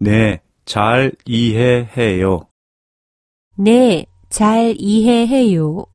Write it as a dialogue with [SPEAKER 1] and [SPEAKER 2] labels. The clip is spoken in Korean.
[SPEAKER 1] 네, 잘 이해해요.
[SPEAKER 2] 네, 잘 이해해요.